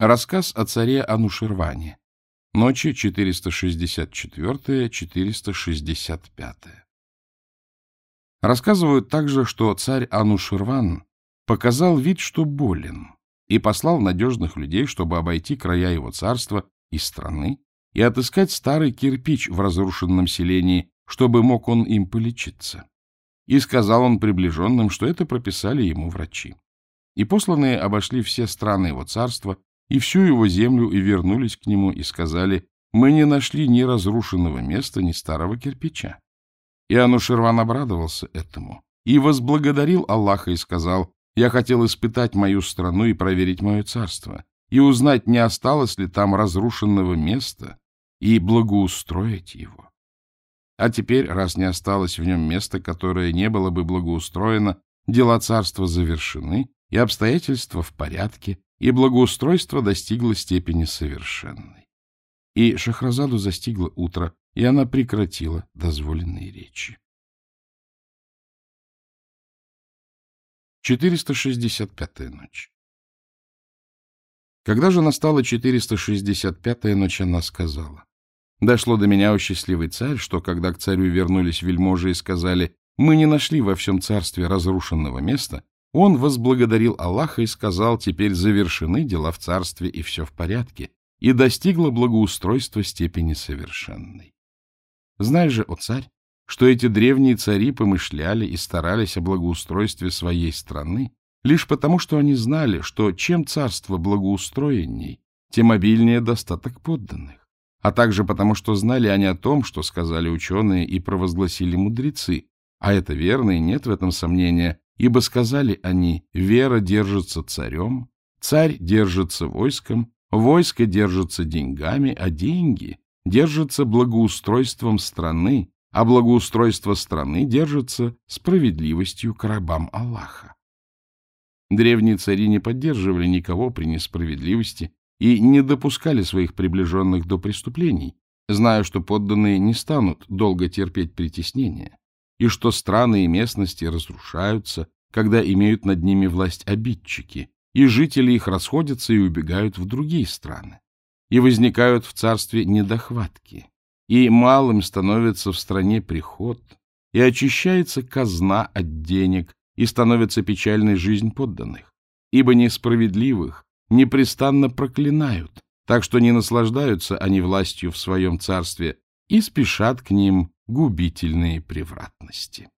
Рассказ о царе Анушерване. Ночи 464-465. Рассказывают также, что царь Анушерван показал вид, что болен, и послал надежных людей, чтобы обойти края его царства и страны и отыскать старый кирпич в разрушенном селении, чтобы мог он им полечиться. И сказал он приближенным, что это прописали ему врачи. И посланные обошли все страны его царства, и всю его землю, и вернулись к нему, и сказали, «Мы не нашли ни разрушенного места, ни старого кирпича». И Анушерван обрадовался этому, и возблагодарил Аллаха, и сказал, «Я хотел испытать мою страну и проверить мое царство, и узнать, не осталось ли там разрушенного места, и благоустроить его. А теперь, раз не осталось в нем места, которое не было бы благоустроено, дела царства завершены, и обстоятельства в порядке, и благоустройство достигло степени совершенной. И Шахразаду застигло утро, и она прекратила дозволенные речи. 465-я ночь Когда же настала 465-я ночь, она сказала, «Дошло до меня, о счастливый царь, что, когда к царю вернулись вельможи и сказали, мы не нашли во всем царстве разрушенного места, он возблагодарил Аллаха и сказал, теперь завершены дела в царстве и все в порядке, и достигло благоустройства степени совершенной. Знай же, о царь, что эти древние цари помышляли и старались о благоустройстве своей страны, лишь потому, что они знали, что чем царство благоустроенней, тем обильнее достаток подданных, а также потому, что знали они о том, что сказали ученые и провозгласили мудрецы, а это верно и нет в этом сомнения, Ибо сказали они, вера держится царем, царь держится войском, войско держится деньгами, а деньги держатся благоустройством страны, а благоустройство страны держится справедливостью к рабам Аллаха. Древние цари не поддерживали никого при несправедливости и не допускали своих приближенных до преступлений, зная, что подданные не станут долго терпеть притеснения и что страны и местности разрушаются, когда имеют над ними власть обидчики, и жители их расходятся и убегают в другие страны, и возникают в царстве недохватки, и малым становится в стране приход, и очищается казна от денег, и становится печальной жизнь подданных, ибо несправедливых непрестанно проклинают, так что не наслаждаются они властью в своем царстве и спешат к ним губительные превратности.